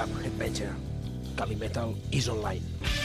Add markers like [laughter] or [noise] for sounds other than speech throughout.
Camp, Headbanger, Calimetal is Online.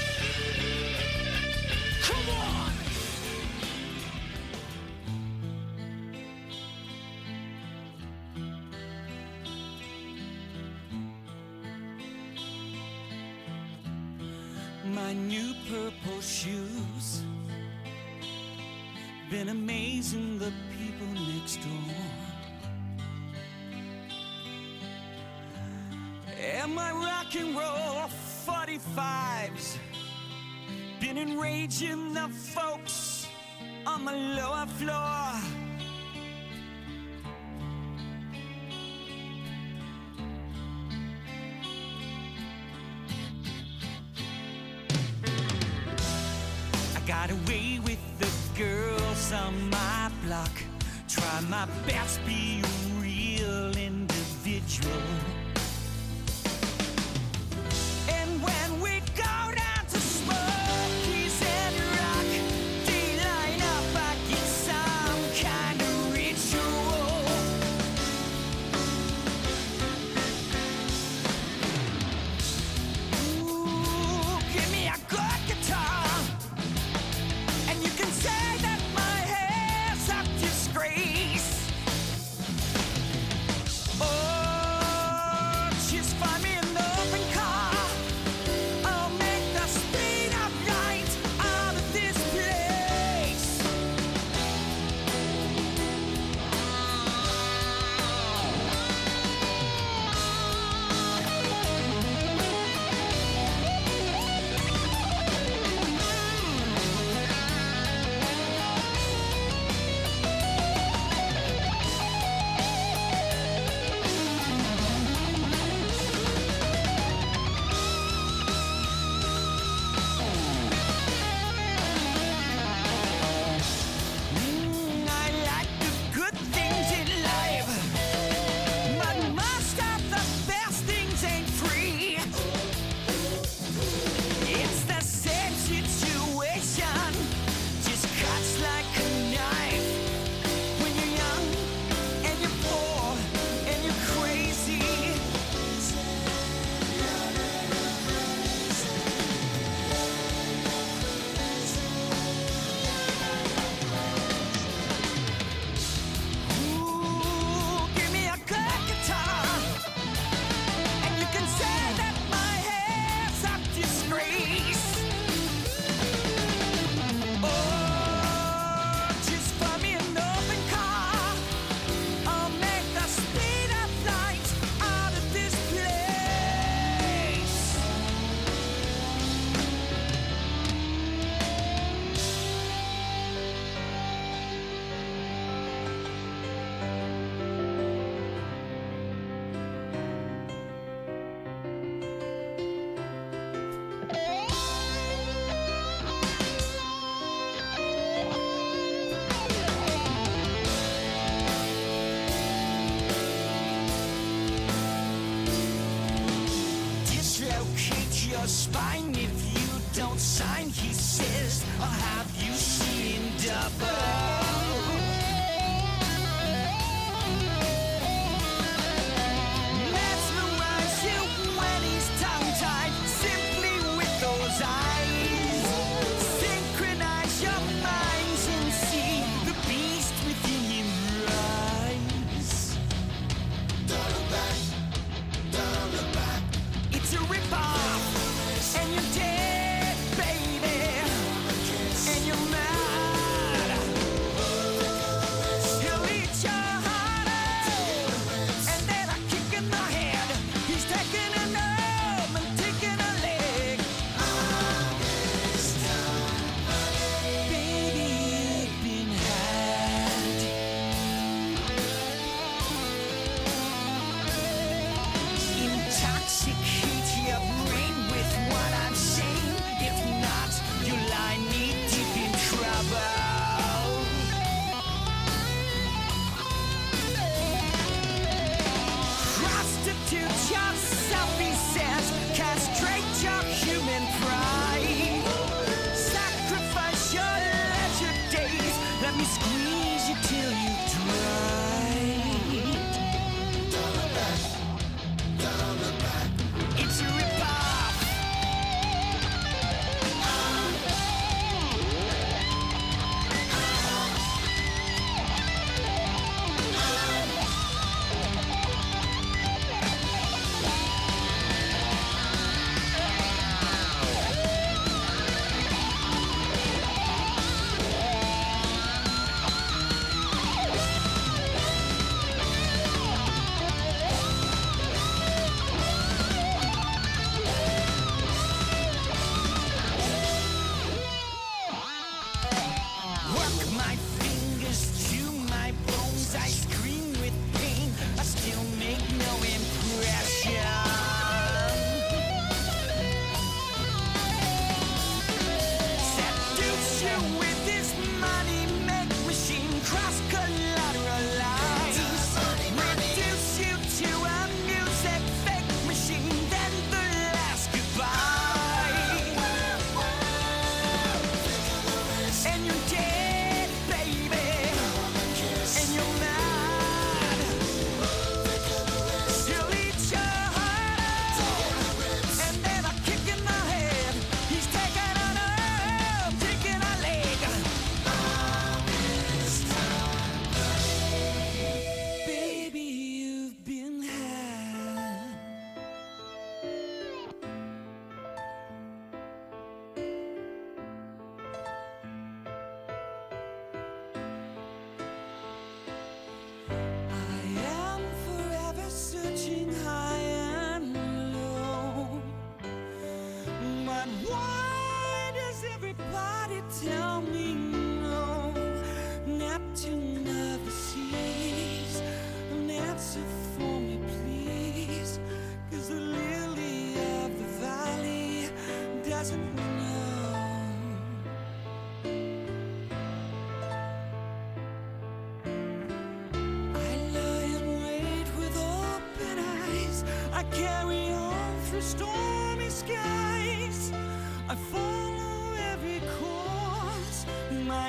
spine if you don't sign, he says. I'll have you seen double?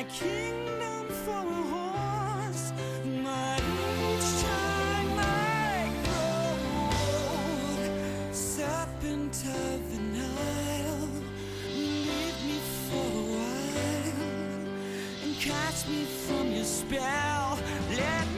Kingdom for a horse. Serpent of the Nile. Leave me for a while and catch me from your spell. Let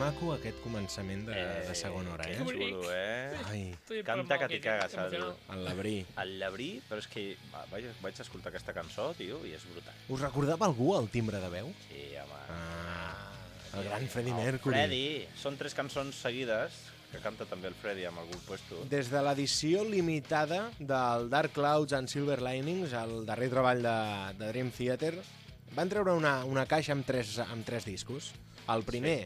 maco aquest començament de, de segona hora, Que eh? xulo, eh? Ai, Canta que t'hi cagues, el, el Labrí. el llebrí, però és que va, vaig, vaig escoltar aquesta cançó, tio, i és brutal. Us recordava algú el timbre de veu? Sí, home. Ah, el gran Freddie El Mercury. Freddy. Són tres cançons seguides, que canta també el Freddy amb algun puesto. Des de l'edició limitada del Dark Clouds and Silver Linings, el darrer treball de, de Dream Theater, van treure una, una caixa amb tres, amb tres discos. El primer,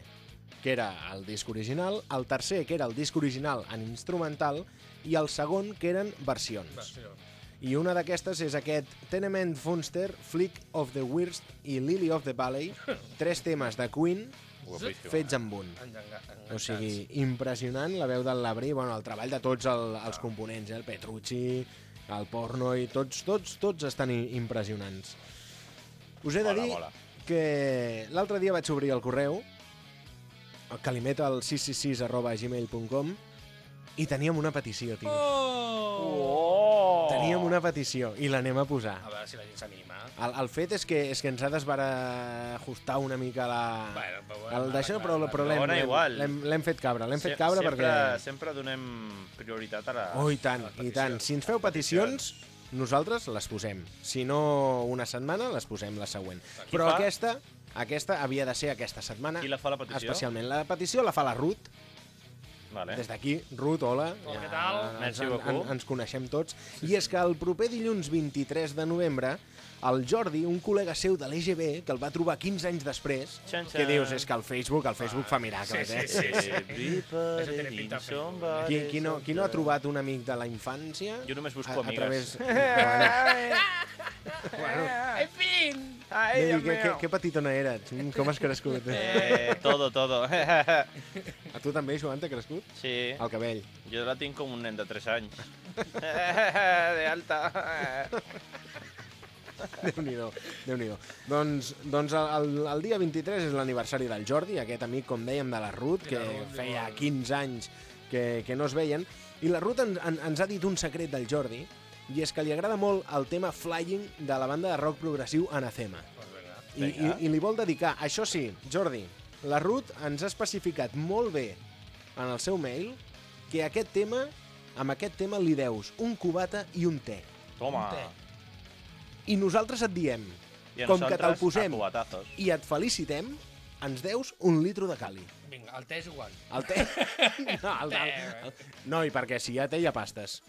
que era el disc original, el tercer, que era el disc original en instrumental, i el segon, que eren versions. Versió. I una d'aquestes és aquest Tenement Funster, Flick of the Worst i Lily of the Valley, [laughs] tres temes de Queen Guapíssim. fets amb un. O sigui, impressionant la veu del Labrí, bueno, el treball de tots el, els components, eh? el Petrucci, el Porno i tots, tots, tots estan impressionants. Us he de Mola, dir mola. que l'altre dia vaig obrir el correu, calimeta al 666 arroba gmail.com i teníem una petició, tio. Oh! Teníem una petició i l'anem a posar. A veure si la gent s'anima. El, el fet és que, és que ens ha desbarajustar una mica la... Bueno, bueno, el d'això, però, arreglar, però l'hem fet cabre, l'hem fet cabre sempre, perquè... Sempre donem prioritat a la... Oh, i tant, i tant. peticions. Si ens feu peticions, nosaltres les posem. Si no una setmana, les posem la següent. Però fa? aquesta, aquesta havia de ser aquesta setmana. Qui la fa la petició? Especialment. La petició la fa la Ruth. Vale. Des d'aquí, Ruth, hola. Hola, què tal? ens, Merci en, en, ens coneixem tots. I és que el proper dilluns 23 de novembre, el Jordi, un col·lega seu de l'EGB, que el va trobar 15 anys després, Xan, que xan. dius, és que el Facebook, el Facebook fa miracles, sí, eh? sí, sí. Somebody Qui, qui, no, qui no ha trobat un amic de la infància? Jo només busco a, a amigues. través... [laughs] bueno, En fin! Ai, Dios que, que, que petitona eres. Mm, Com has crescut? [laughs] Eh, todo, todo. A tu també, Joan, t'ha crescut? sí, El cabell. jo la tinc com un nen de 3 anys. [laughs] de alta. [laughs] Déu-n'hi-do, déu nhi déu Doncs, doncs el, el dia 23 és l'aniversari del Jordi, aquest amic, com dèiem, de la Ruth, que feia igual. 15 anys que, que no es veien. I la Ruth en, en, ens ha dit un secret del Jordi, i és que li agrada molt el tema Flying de la banda de rock progressiu Anacema. Venga. I, i. I li vol dedicar. Això sí, Jordi, la Ruth ens ha especificat molt bé en el seu mail que aquest tema amb aquest tema li deus un cubata i un te. Toma. Un té. I nosaltres et diem, I com que te'l posem i et felicitem, ens deus un litro de cali. Vinga, el té és igual. El te... [laughs] No, el, el, el... no i perquè si ja té, ja pastes.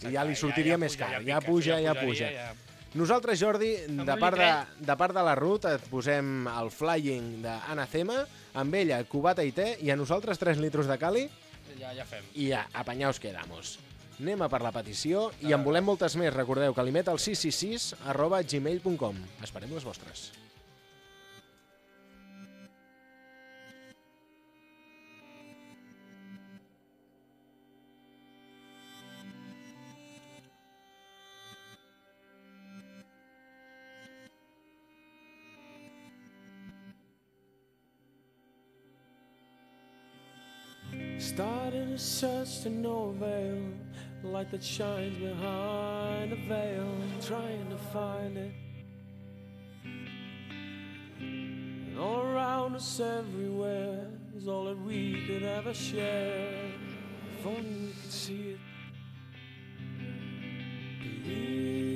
I ja li sortiria més puja, car. pica, Ja puja, ja puja. ja. Nosaltres, Jordi, de part de, de part de la Ruth, et posem el flying d'Anacema, amb ella cubata i té, i a nosaltres 3 litros de cali, Ja, ja fem. i ja, apanyaos quedamos. Anem a per la petició i en volem moltes més. Recordeu, calimet al 666 arroba gmail.com. Esperem les vostres. Started a search to no avail, light that shines behind a veil, trying to find it. And all around us, everywhere, is all that we could ever share. If only we could see it. Believe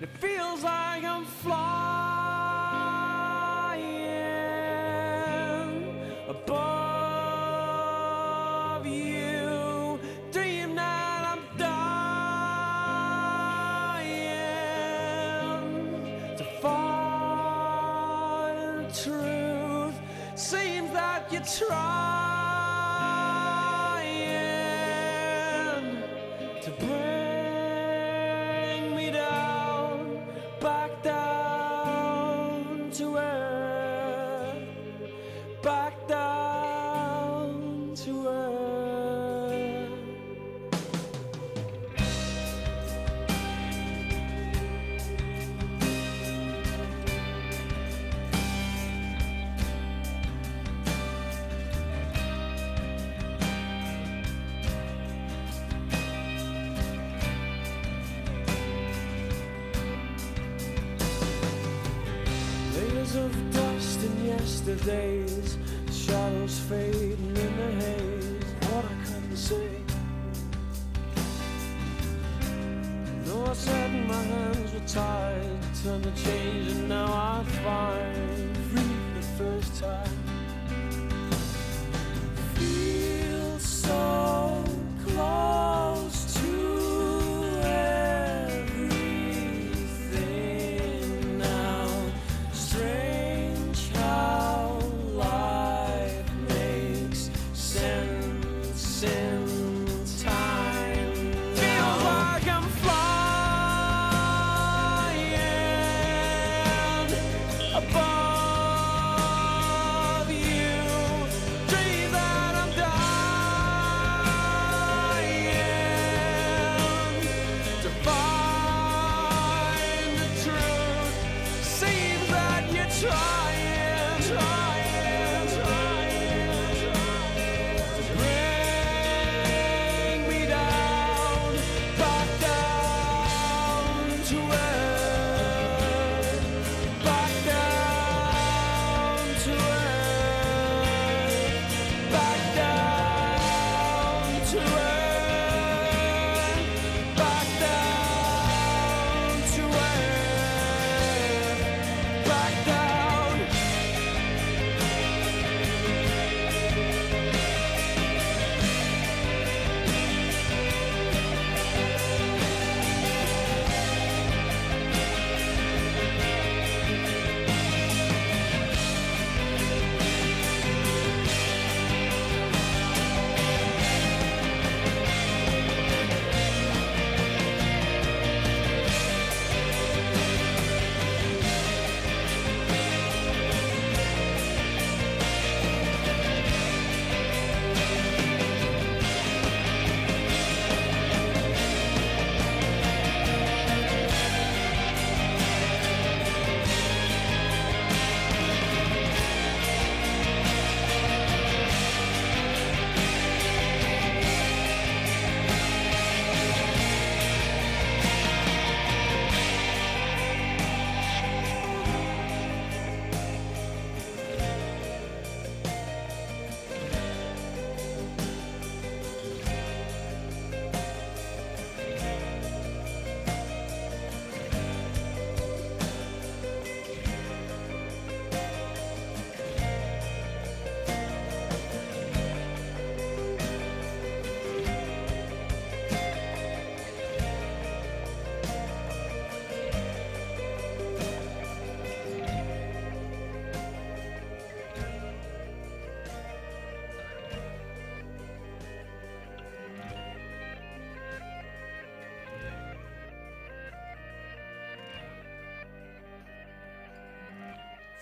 It feels like I'm flying above you. Dream that I'm dying to find truth. Seems that you're trying to bring yesterdays, shadows fading in the haze. What I couldn't say. No, I said my hands were tied, turned to change, and now I find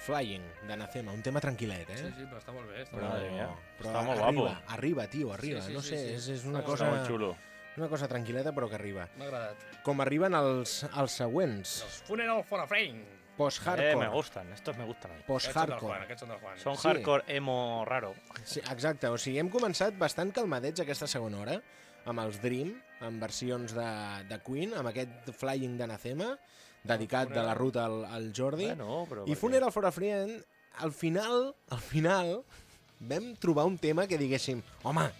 Flying, d'Anacema, un tema tranquil·let, eh? Sí, sí, però està molt bé. Està Però, molt bé. però Està molt arriba, guapo. arriba, tio, arriba. Sí, sí, no sí, sé, sí. és, és Està una molt cosa, Està molt xulo. una cosa tranquil·leta però que arriba. M'ha agradat. Com arriben els, els següents, Los Funeral for a Friend. Eh, post-hardcore. me gustan, estos me gustan a mí. Aquests són del Juan, Post-hardcore. aquests són del Juan. Son Sí. hardcore emo raro. Sí, exacte, o sigui, hem començat bastant calmadets aquesta segona hora, amb els Dream, amb versions de, de Queen, amb aquest Flying d'Anacema, dedicat de la ruta al, al Jordi. Bueno, però... I? Funeral for a Friend, al final, al final, vam trobar un tema que diguéssim, home,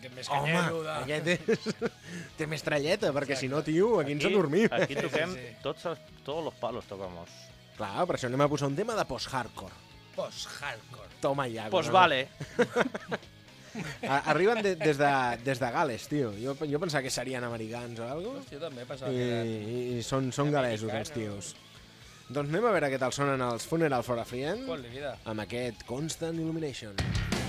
Que més home, canyero de... aquest és... [laughs] té més tralleta, perquè si no, tio, aquí ens adormim. Aquí toquem Sí, sí. tots els, todos los palos tocamos. Clar, per això anem a posar un tema de post-hardcore. Post-hardcore. Toma ja. Pues no? [laughs] Arriben de, des, de, des de Gales, tio. Jo, jo pensava que serien americans o alguna Hòstia, jo també pensava I, que eren... i, i són, són galesos els tios. Doncs anem a veure què tal sonen els Funeral for a Friend amb aquest Constant Illumination. Where's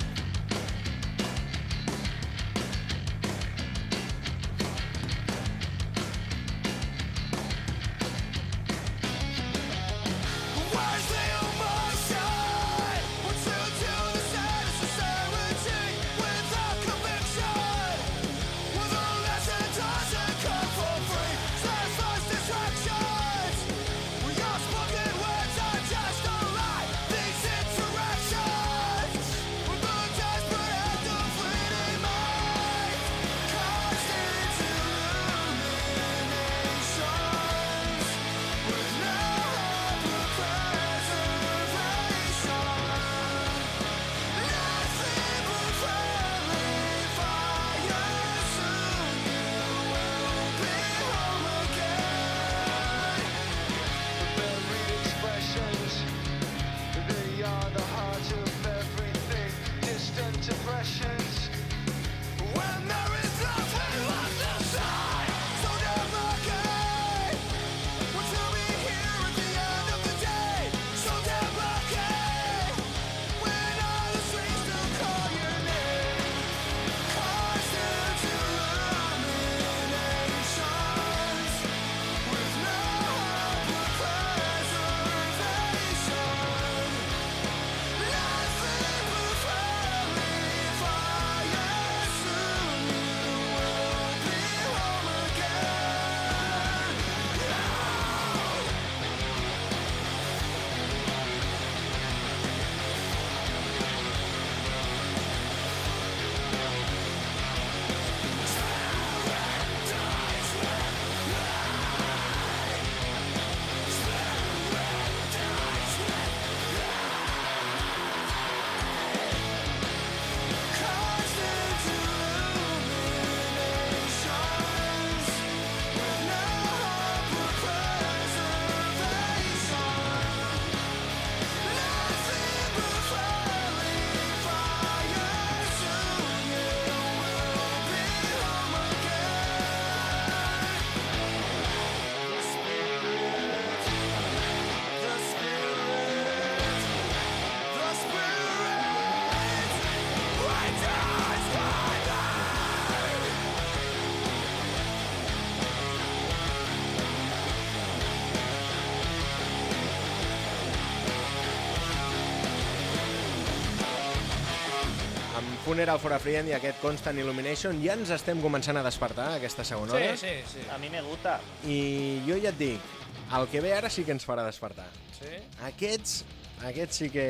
Amb Funeral for a Friend i aquest Constant Illumination ja ens estem començant a despertar aquesta segona Sí, hora. sí, sí. A mi me gusta. I jo ja et dic, el que ve ara sí que ens farà despertar. Sí? Aquests, aquests sí que...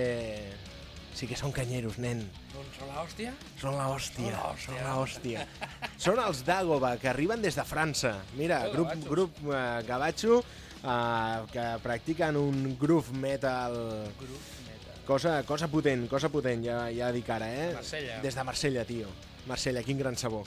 Sí que són canyeros, nen. Doncs són l'hòstia? Són la hòstia, Són la hòstia. són la hòstia. són els Dagoba, que arriben des de França. Mira, Oh, grup, gavatxos. grup uh, gavatxo, uh, que practiquen un groove metal... Meta. Cosa, cosa potent, cosa potent, ja, ja dic ara, eh? Marsella. Des de Marsella, tio. Marsella, quin gran sabor.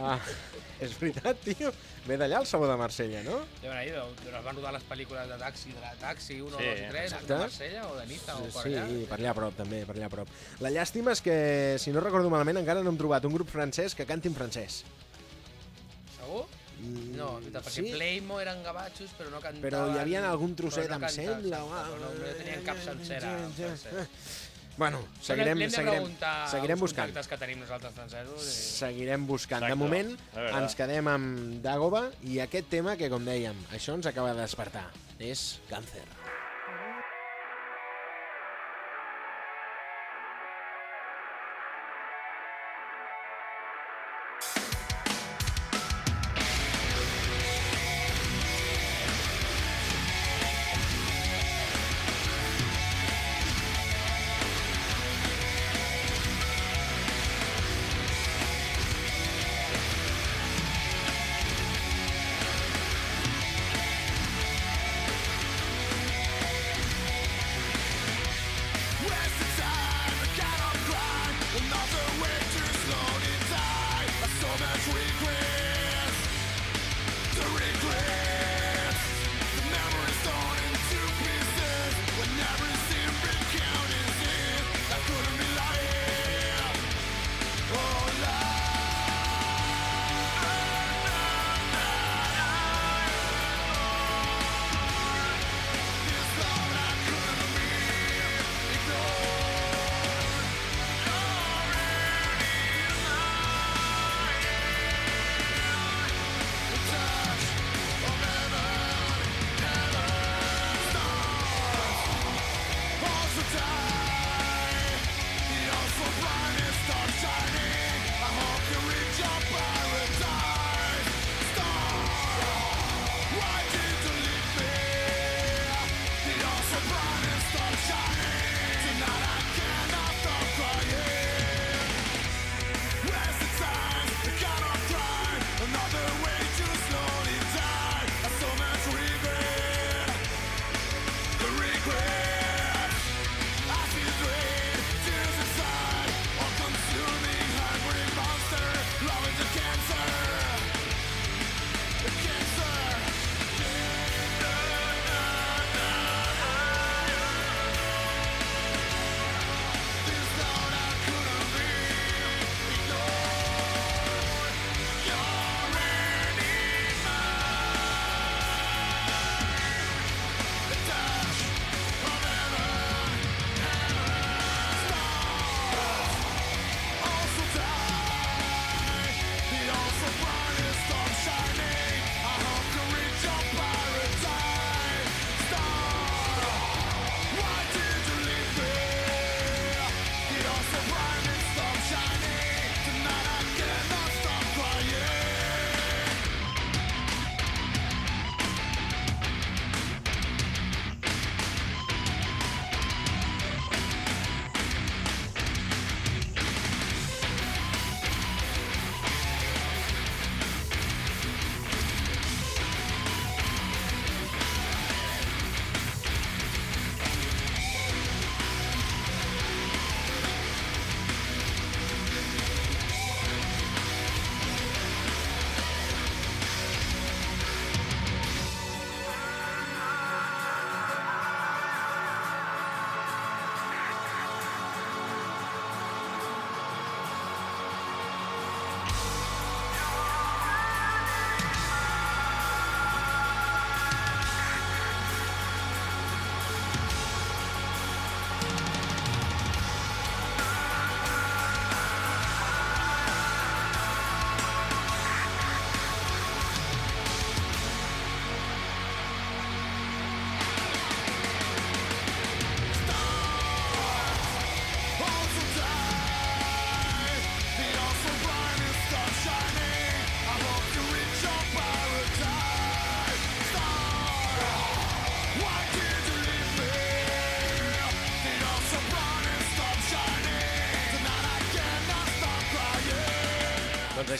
Ah, [laughs] és veritat, tio. Ve d'allà el sabor de Marsella, no? Haver ido, d'on van rodar les pel·lícules de taxi, de la taxi 1, Sí, 2 i 3, exacte. de Marsella o de Niza o per sí, allà. per allà a prop, també, per allà a prop. La llàstima és que, si no recordo malament, encara no hem trobat un grup francès que canti en francès. Mm, No, veritat, perquè sí? Playmo eren gavatxos, però no cantaven... Però hi havia algun trosset, no em cantaven, sembla, exacte, o- però no, no tenien cap sencera. en francès. Bueno, seguirem, hem seguirem, seguirem buscant. que tenim nosaltres francesos. I... Seguirem buscant. De Exacte, moment, de veritat. ens quedem amb Dagoba i aquest tema que, com dèiem, això ens acaba de despertar. És càncer.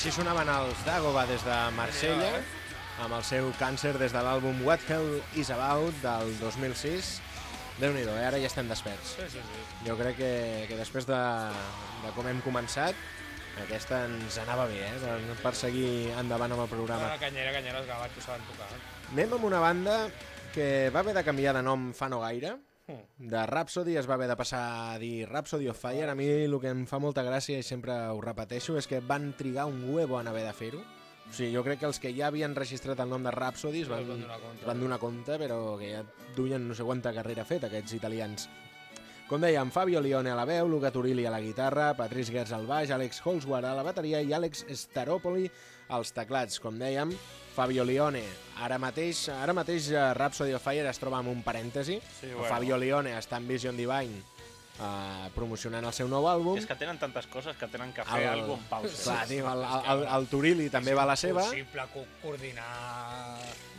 Així sonaven els Dagoba des de Marsella, amb el seu càncer des de l'àlbum What Hell Is About del 2006. déu nhi eh? ara ja estem desperts. Sí, sí, sí. Jo crec que, que després de, de com hem començat, aquesta ens anava bé, eh? Per, per seguir endavant amb el programa. Ara, canyera, canyera, els gavatxos saben tocar. Anem amb una banda que va haver de canviar de nom fa no gaire. De Rhapsody es va haver de passar a dir Rhapsody of Fire. A mi el que em fa molta gràcia, i sempre ho repeteixo, és que van trigar un huevo en haver de fer-ho. O sigui, jo crec que els que ja havien registrat el nom de Rhapsody es van, van donar compte. van donar compte, però que ja duien no sé quanta carrera feta, aquests italians. Com dèiem, Fabio Lione a la veu, Luca Turilli a la guitarra, Patrice Gertz al baix, Alex Holzward a la bateria i Alex Staropoli als teclats. Com dèiem, Fabio Lione. Ara mateix, ara mateix eh, Rhapsody of Fire es troba en un parèntesi. Sí, bueno. Fabio Lione està en Vision Divine eh, promocionant el seu nou àlbum. És que tenen tantes coses que tenen que fer El- alguna cosa en pausa. Clar, tio, el, el, el, el Turilli també va a la seva. Impossible co coordinar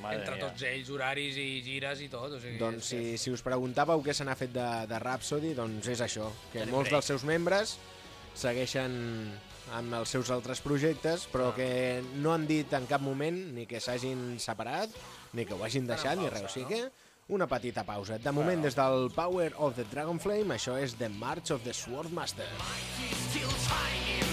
Madre entre mia. tots ells horaris i gires i tot. O sigui, Doncs és que- si, si us preguntàveu què se n'ha fet de, de Rhapsody, doncs és això, que El molts break. dels seus membres segueixen amb els seus altres projectes, però Ah. que no han dit en cap moment ni que s'hagin separat, ni que ho hagin deixat, ni res. O sigui que una petita pausa. De moment, des del Power of the Dragonflame, això és The March of the Swordmaster. Still shining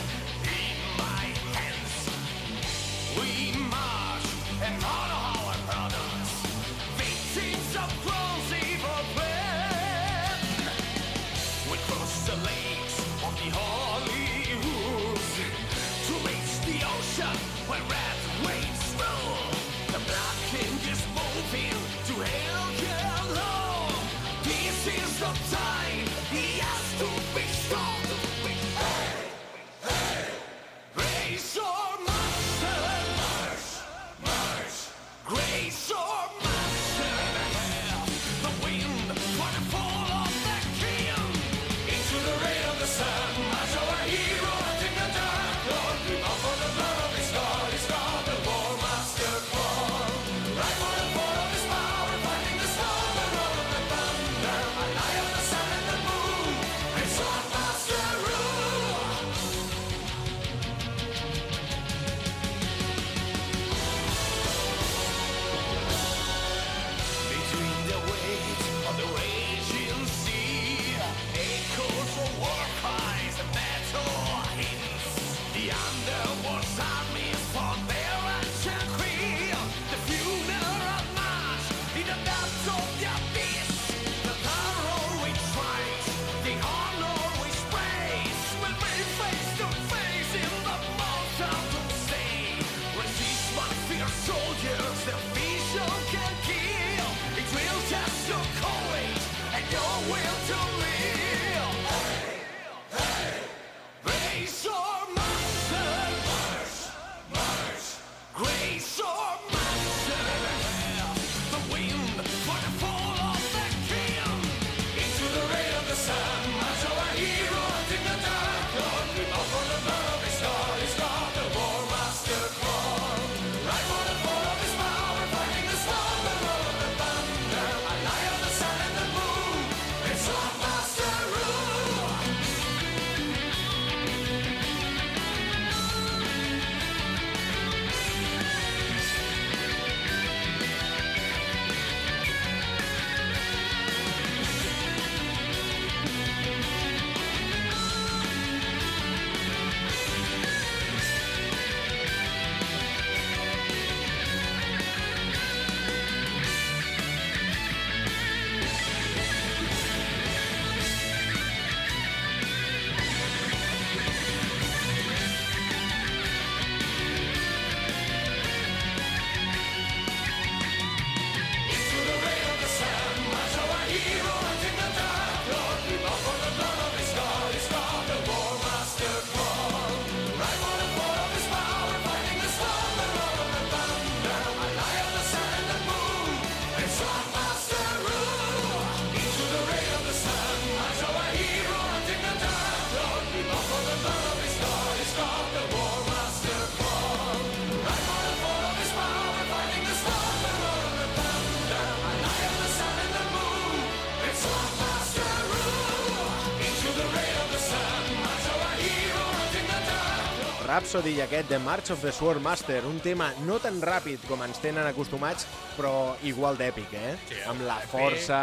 Rhapsody i aquest de March of the Sword Master, un tema no tan ràpid com ens tenen acostumats, però igual d'èpic, eh? Sí, Amb la èpic. força...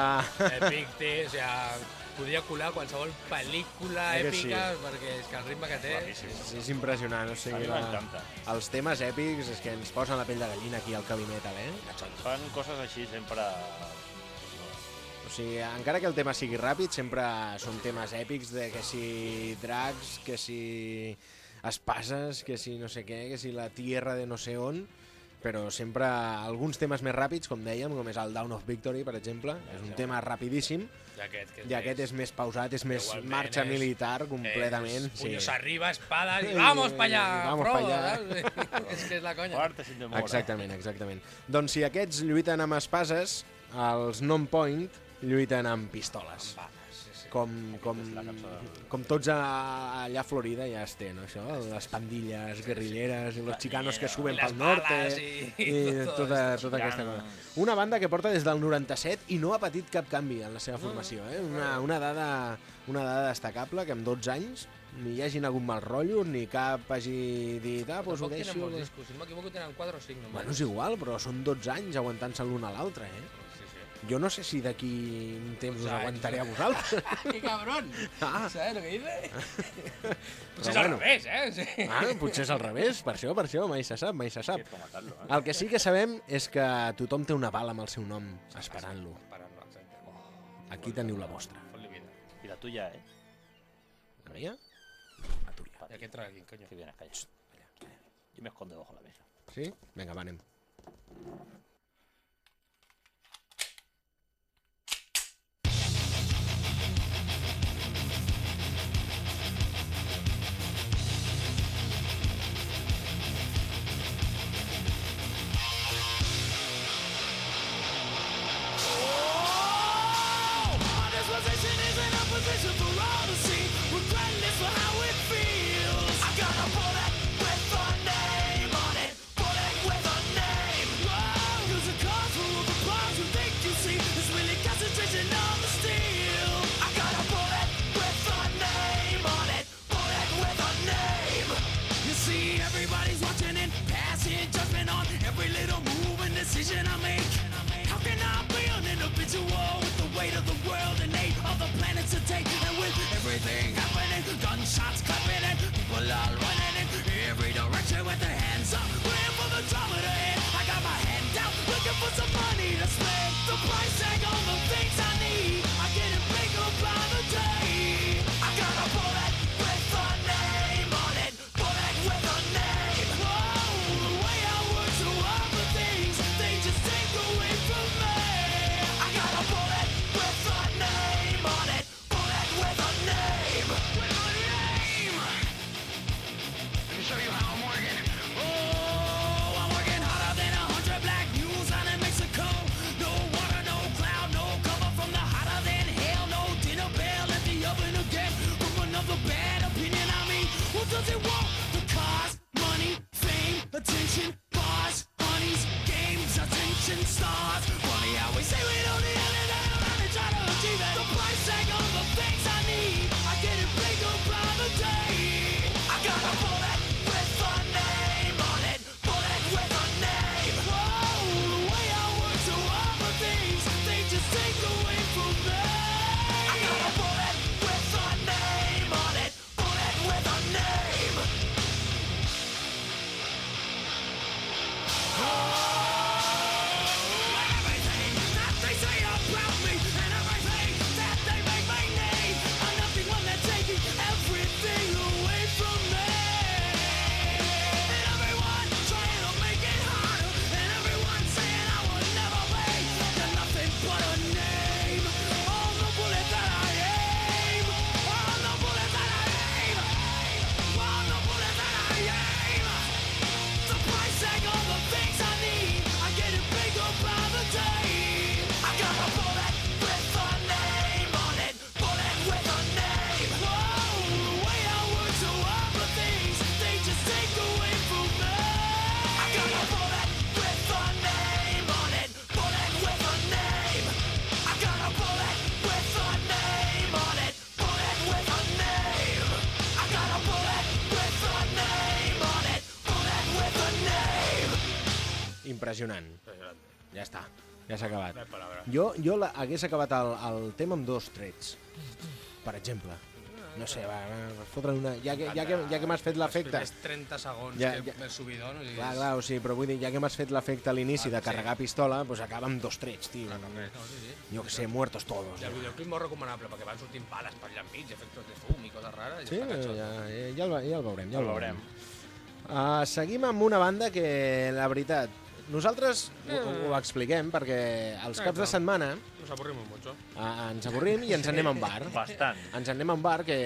Epic té, o sigui, podria colar qualsevol pel·lícula Eh que sí? èpica, perquè és que el ritme que té... És, és impressionant, o sigui, la, els temes èpics és que ens posen la pell de gallina aquí al Heavy Metal, eh? Fan coses així sempre... O sigui, encara que el tema sigui ràpid, sempre són temes èpics de que si dracs, que si espases, que si no sé què, que si la tierra de no sé on, però sempre alguns temes més ràpids, com dèiem, com és el Down of Victory, per exemple, és un tema rapidíssim, I aquest, que i aquest és més pausat, és més marxa és- militar completament. És puños arriba, espadas [laughs] Eh, y vamos para allá, vamos Frodo, pa allá. saps? és que és la conya. Demora. Exactament, exactament. Doncs si aquests lluiten amb espases, els non-point lluiten amb pistoles. Sí, sí. Com, com, com tots a, allà a Florida ja es té, no, això? Les pandilles guerrilleres i los chicanos que suben pel norte balas i- i i tot tota, tota aquesta cosa. Una banda que porta des del 97 i no ha patit cap canvi en la seva formació, eh? Una, una, dada, una dada destacable que en 12 anys ni hi hagin hagut mal rotllo, ni cap hagi dit, ah, doncs ho Tampoc tenen deixo... molts discos, si no m'equivoco tenen 4 o 5 només. Bueno, és igual, però són 12 anys aguantant-se l'un a l'altre, eh? Jo no sé si d'aquí un temps us 12 anys. aguantaré a vosaltres. [laughs] ¡Qué cabrón! Ah. ¿Sabes lo que dice? [laughs] Pues es bueno. al revés, ¿eh? Sí. Ah, potser és al revés, per això, per això, mai se sap, mai se sap. És eh? El que sí que sabem és que tothom té una bala amb el seu nom, esperant-lo. Exacte. Oh, Aquí teniu la vostra. I la tuya, eh? La mia? La tuya. I aquest traguin, coño. Que vienes, calla. Yo me escondo bajo la mesa. Sí? Vinga, va, something impressionant. Ja està, ja s'ha acabat. No. Jo, jo la, hagués acabat el, el tema amb dos trets, per exemple. No sé, va, va fotre una... Ja que, ja que, ja que m'has fet l'efecte... Els primers 30 segons Ja, ja, ja. que el subidón... O sigui, Clar, clar, o sigui, però vull dir, ja que m'has fet l'efecte a l'inici de Ah, sí. carregar pistola, doncs acaba amb dos trets, tio. No, sí, sí. Jo que sé, muertos todos. I el videoclip molt recomanable, perquè van sortint bales per allà enmig, efectes de fum i coses rares. Sí, catxot. ja, ja, el, ja el veurem. Ja El veurem. Uh, seguim amb una banda que, la veritat, nosaltres ho, ho expliquem perquè els caps de setmana Nos aburrimos mucho. uh, ens avorrim i ens anem a un bar. Bastant. Ens anem a un bar que,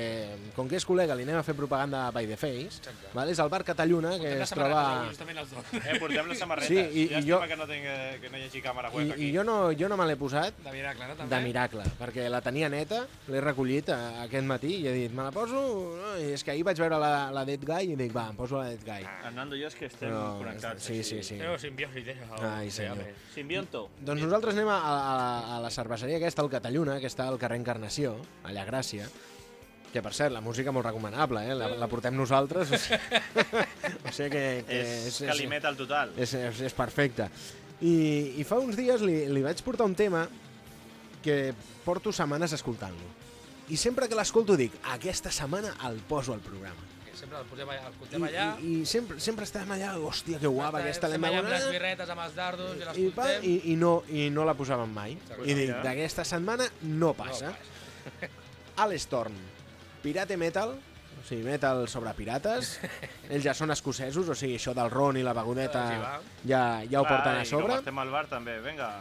com que és col·lega, li anem a fer propaganda by the face. Exacte. Vale? És el bar Catalluna, que es troba... justament els dos. Eh, portem les samarretes. Sí, i- i Llàstima jo- que no, tingui, que no hi hagi càmera I, web aquí. I jo no, jo no me l'he posat De miracle, no? També? de miracle, perquè la tenia neta, l'he recollit a, aquest matí i he dit, me la poso? No, I és que ahir vaig veure la, la Dead Guy i dic, va, em poso la Dead Guy. En Nando i jo és que estem Però, connectats. sí, sí, sí. Però simbiosi, eh? Ai, senyor. Simbionto. Doncs nosaltres anem a, a, a la cerveseria aquesta, al Catalluna, que està al carrer Encarnació, allà a Gràcia, que per cert, la música molt recomanable, eh? la, la portem nosaltres, o sigui, [laughs] o sigui que, que És calimet al total. és, és, és perfecte. I, I fa uns dies li, li vaig portar un tema que porto setmanes escoltant-lo. I sempre que l'escolto dic, aquesta setmana el poso al programa. Sempre el posem allà, el I, portem allà. i, i sempre, sempre estem allà, hòstia, que guapa, aquesta l'hem allà amb les birretes, amb els dardos, i I, pa, l'escoltem. i, i, no, I no la posàvem mai. Exacte. I dic, d'aquesta setmana no passa. [laughs] Al Storm, Pirate Metal, o sigui, metal sobre pirates. [laughs] Ells ja són escocesos, o sigui, això del ron i la begudeta Sí, va. ja, ja ho porten a i sobre. Com estem al bar també, vinga.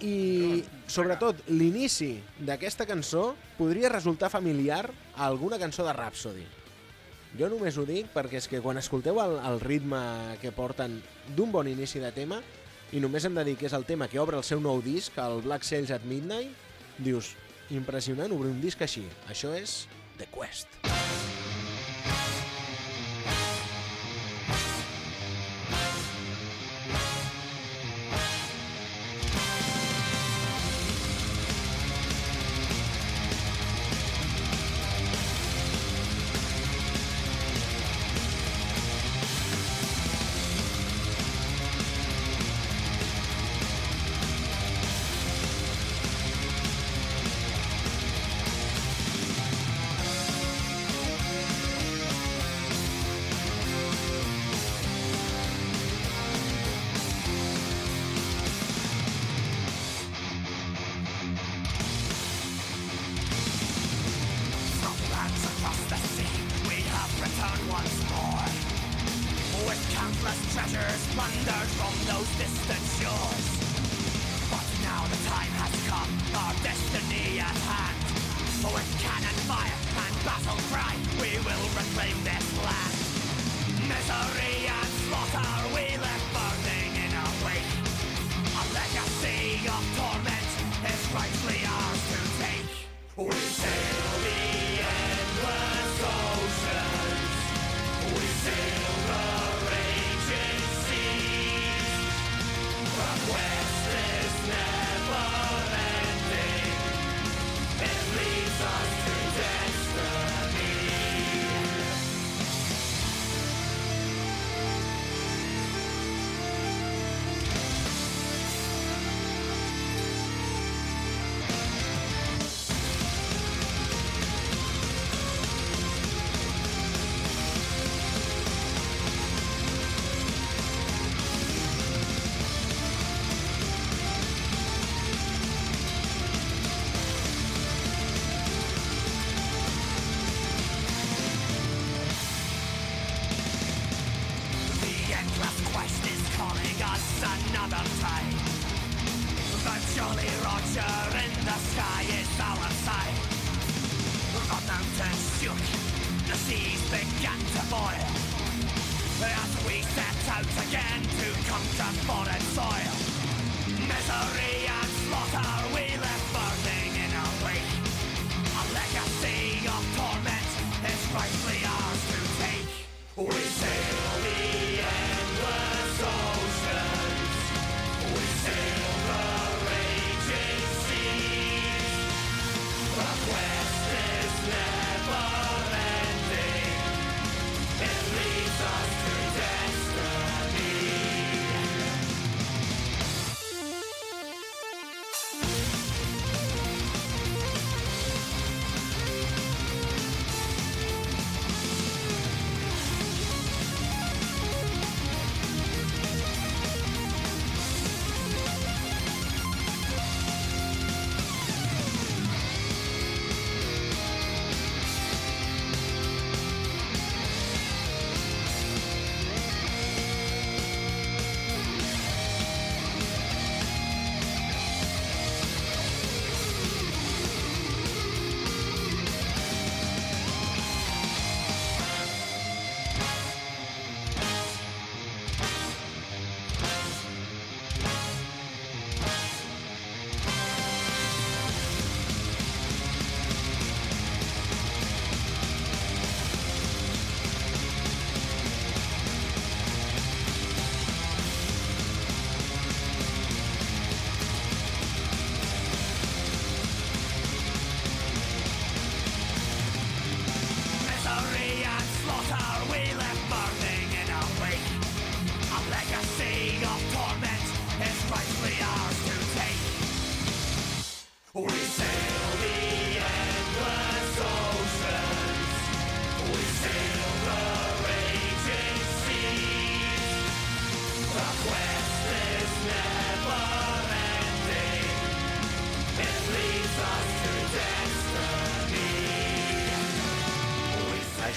I, sobretot, l'inici d'aquesta cançó podria resultar familiar a alguna cançó de Rhapsody. Jo només ho dic perquè és que quan escolteu el, el ritme que porten d'un bon inici de tema, i només hem de dir que és el tema que obre el seu nou disc, el Black Sails at Midnight, dius, impressionant obrir un disc així. Això és The Quest. Those distant shores. But now the time has come, our destiny at hand. With cannon fire and battle cry,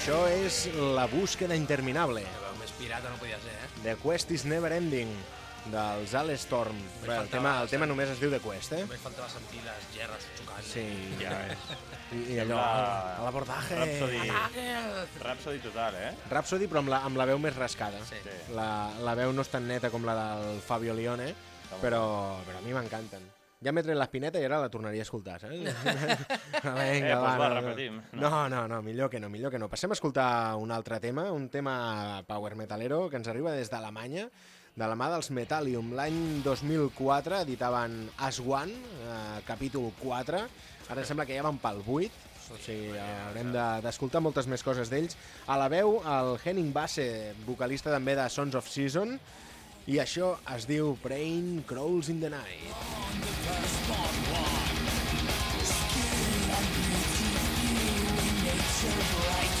Això és La búsqueda interminable. Que veu més pirata no podia ser, eh? The Quest is Never Ending, dels Alestorm. Bé, el, tema, el tema només es diu The Quest, eh? Només faltava sentir les gerres xocant. Sí, Ja ves. [laughs] i, i allò, a l'abordaje... Rhapsody. Rhapsody total, eh? Rhapsody, però amb la, amb la veu més rascada. Sí. Sí. La, la veu no és tan neta com la del Fabio Lione, però, però a mi m'encanten. Ja m'he tret l'espineta i ara la tornaria a escoltar, saps? [laughs] [laughs] Vinga, Eh, doncs va, no, repetim. No, no, no, millor que no, millor que no. Passem a escoltar un altre tema, un tema power metalero que ens arriba des d'Alemanya, de la mà dels Metallium. L'any 2004 editaven As One, eh, capítol 4. Ara em sembla que ja van pel 8, o sigui, haurem de- d'escoltar moltes més coses d'ells. A la veu, el Henning Basse, vocalista també de Sons of Season, i això es diu Brain Crawls in the Night. Així es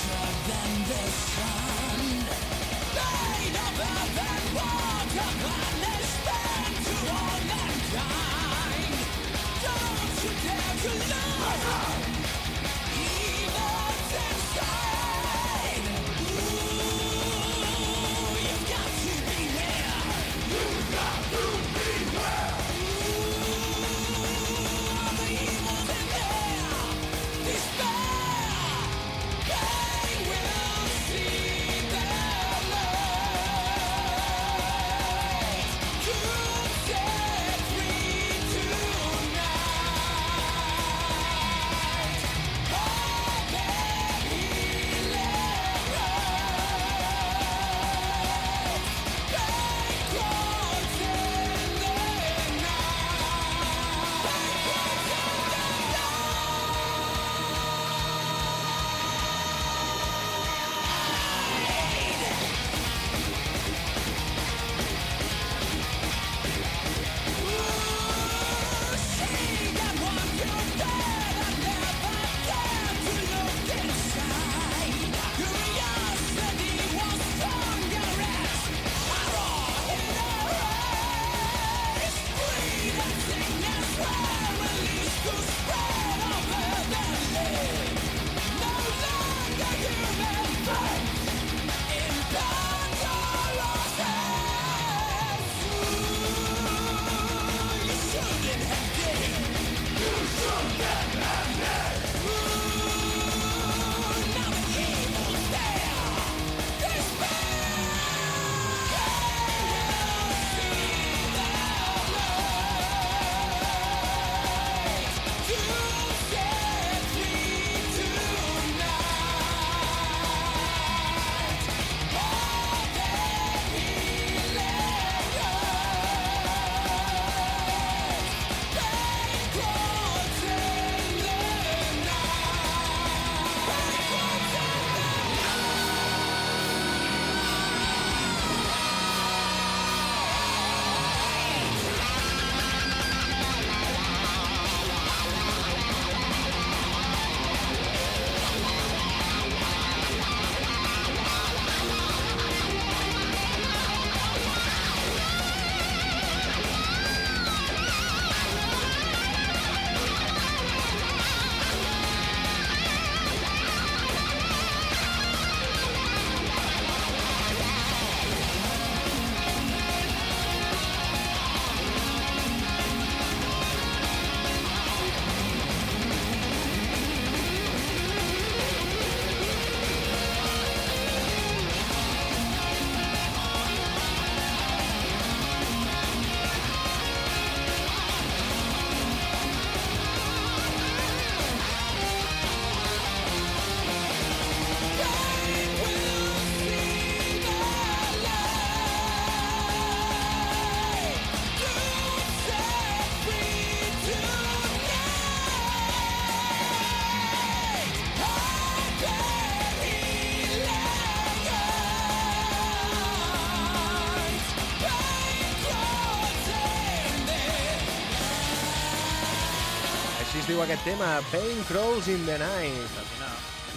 diu aquest tema, Pain Crawls in the Night,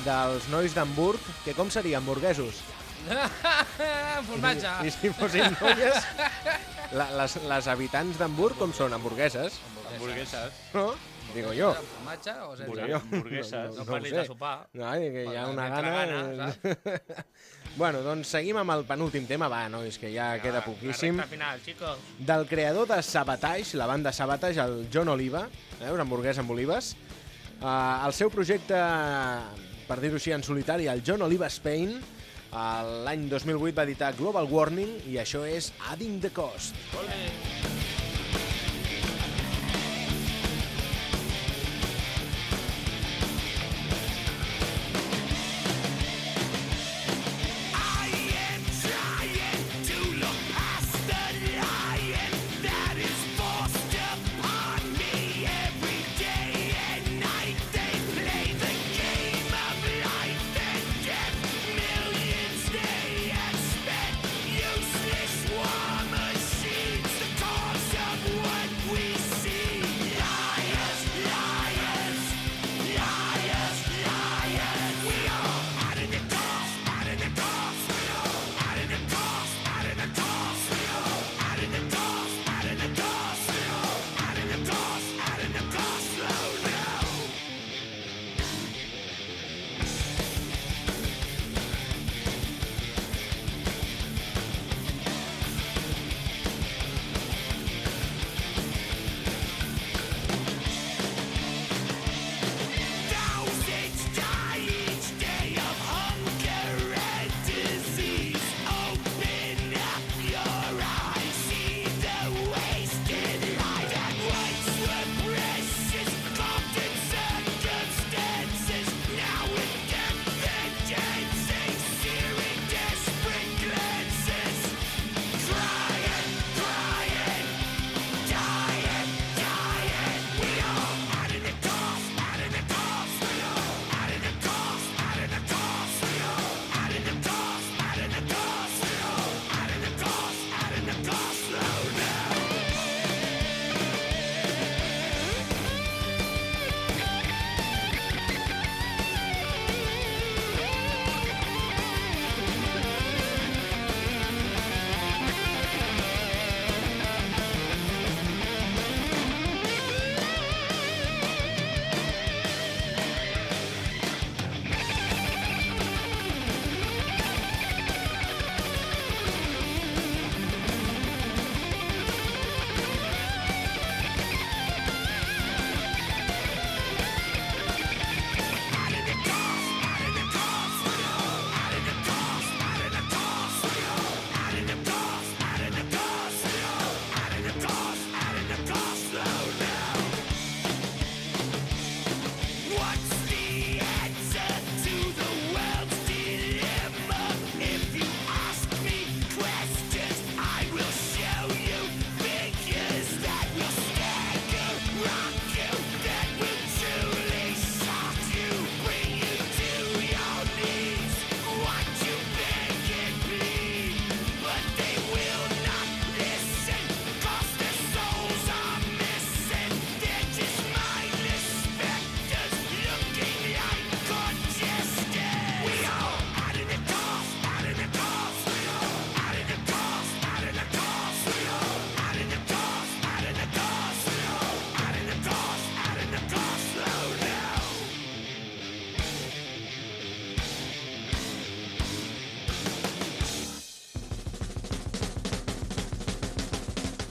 dels nois d'Hamburg, que com seria, hamburguesos? [laughs] Formatge! I si fossin noies, la, les, les habitants d'Hamburg com són? Hamburgueses, Hamburgueses. no? digo jo. Formatge o sense? Digo jo. Hamburgueses. No ho parlis sé. de sopar. Ai, que hi ha una gana... gana, bueno, doncs seguim amb el penúltim tema, va, nois, que ja queda La poquíssim. final, chicos. Del creador de Sabotage, la banda Sabotage, el John Oliva, veus, hamburguès amb olives. Uh, el seu projecte, per dir-ho així, en solitari, el John Oliva Spain, uh, l'any 2008 va editar Global Warning i això és Adding the Cost. I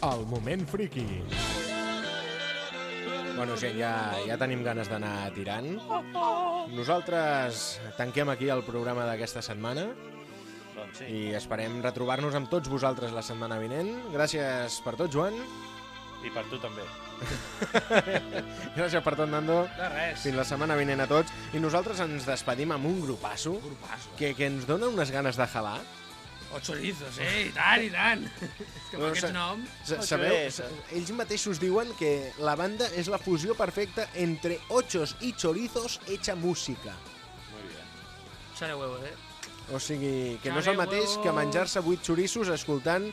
El moment friki. Bueno, gent, ja, ja tenim ganes d'anar tirant. Nosaltres tanquem aquí el programa d'aquesta setmana Doncs sí. i esperem retrobar-nos amb tots vosaltres la setmana vinent. Gràcies per tot, Joan. I per tu també. [laughs] Gràcies per tot, Nando. De res. Fins la setmana vinent a tots. I nosaltres ens despedim amb un grupasso Grupasso. que, que ens dona unes ganes de jalar. O chorizos, eh? I tant, i tant. [laughs] És que amb No, aquests sa- noms... Sa- Ocho Sabeu, sa- ells mateixos diuen que la banda és la fusió perfecta entre ochos i chorizos hecha música. Muy bien. Sale huevos, eh? O sigui, que no és el mateix huevo. que menjar-se vuit xorissos escoltant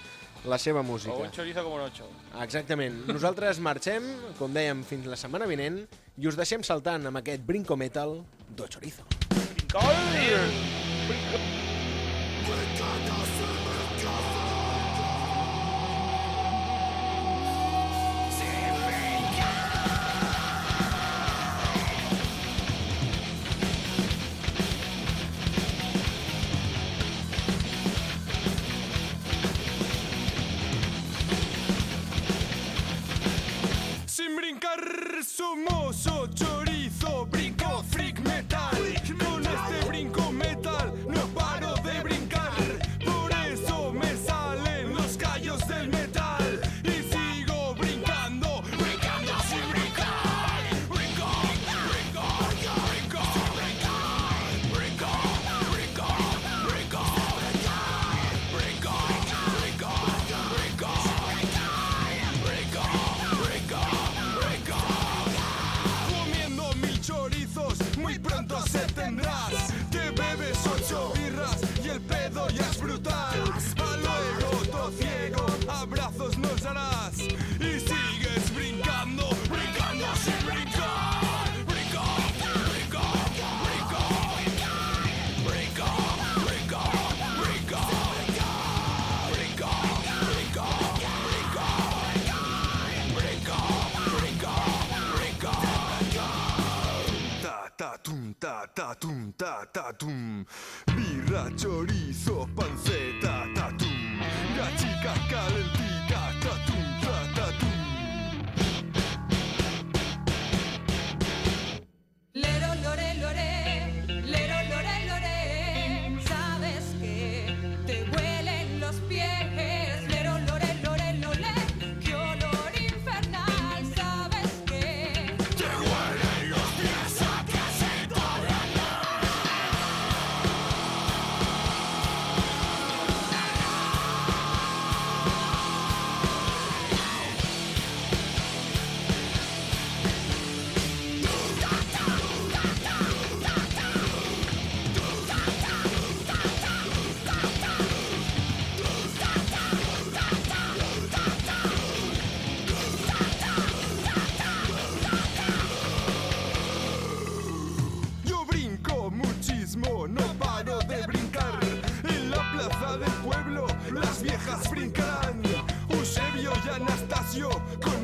la seva O música. un chorizo como un ocho. Exactament. [laughs] Nosaltres marxem, com dèiem, fins la setmana vinent i us deixem saltant amb aquest Brinco Metal do Chorizo. Sin brincar su chorizo. yo